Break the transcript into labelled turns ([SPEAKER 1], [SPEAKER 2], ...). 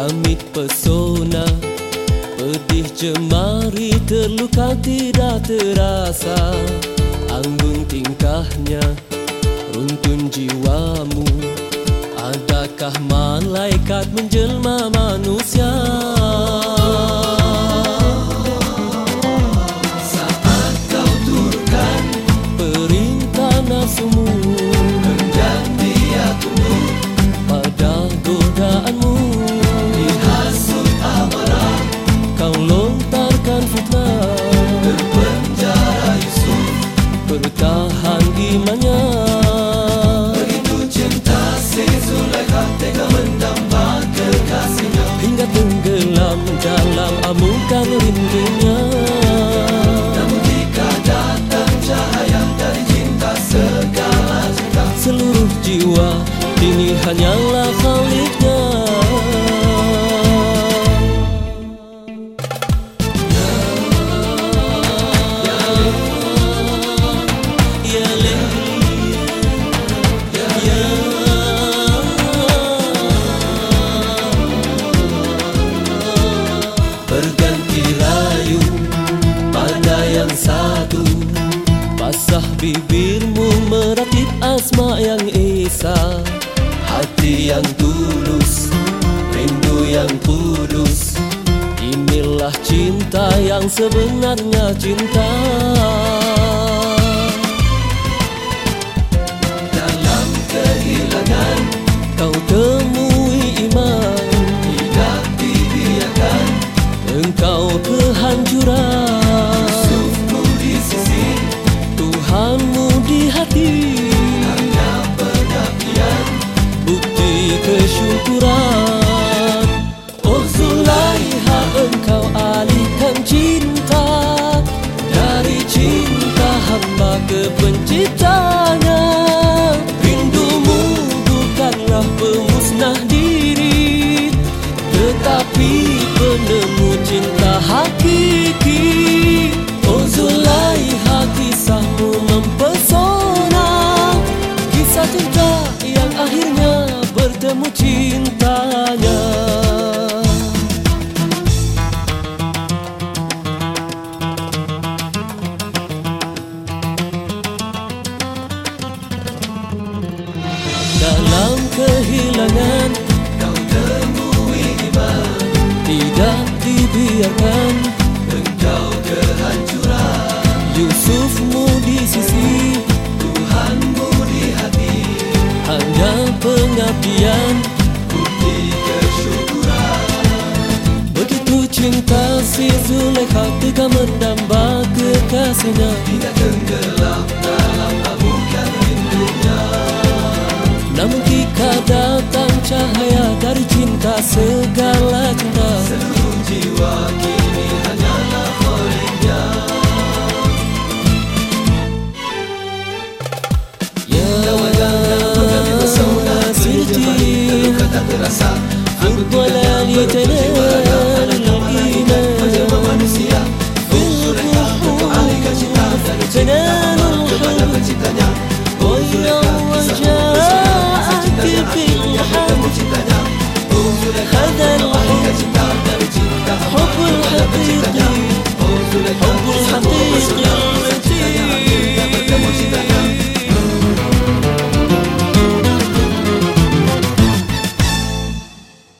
[SPEAKER 1] kami pesona Pedih jemari terluka tidak terasa Anggun tingkahnya runtun jiwamu Adakah malaikat menjelma manusia? Bertahan imannya.
[SPEAKER 2] Begitu cinta si Zulaikha Tega mendamba kekasihnya.
[SPEAKER 1] Hingga tenggelam dalam amukan rindunya.
[SPEAKER 2] Namun jika datang cahaya Dari cinta segala cinta.
[SPEAKER 1] Seluruh jiwa Ini hanyalah khaliknya bibirmu meratip asma yang esa. Hati yang tulus, rindu yang kudus. Inilah cinta yang sebenarnya cinta.
[SPEAKER 2] Dalam kehilangan
[SPEAKER 1] Kau temui iman.
[SPEAKER 2] Tidak dibiarkan
[SPEAKER 1] Engkau kehancuran kesyukuran Oh Zulaiha engkau alihkan cinta. Dari cinta hamba ke penciptanya. Rindumu bukanlah pemusnah diri. Tetapi penemu cinta hakiki kehilangan.
[SPEAKER 2] Kau temui di mana
[SPEAKER 1] tidak dibiarkan
[SPEAKER 2] Engkau kehancuran,
[SPEAKER 1] Yusufmu di sisi.
[SPEAKER 2] Tuhanmu di hati,
[SPEAKER 1] hanya pengabdian.
[SPEAKER 2] Bukti kesyukuran.
[SPEAKER 1] Begitu cinta si Zulaikha tega mendamba kekasihnya.
[SPEAKER 2] Tidak tenggelam
[SPEAKER 1] cinta segala cinta
[SPEAKER 2] Seluruh jiwa kini hanyalah olehnya
[SPEAKER 1] Ya,
[SPEAKER 2] ya si
[SPEAKER 1] cinta
[SPEAKER 2] Aku boleh tenang
[SPEAKER 1] Cintanya, boy, no one just can't keep me down.